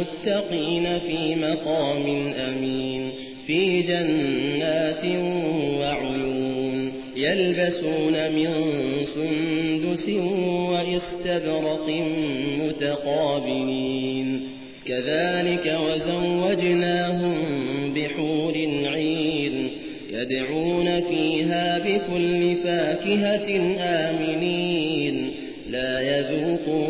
المتقين في مقام أمين في جنات وعيون يلبسون من سندس واستبرق متقابلين. كذلك وزوجناهم بحور عين يدعون فيها بكل فاكهة آمنين. لا يذوقون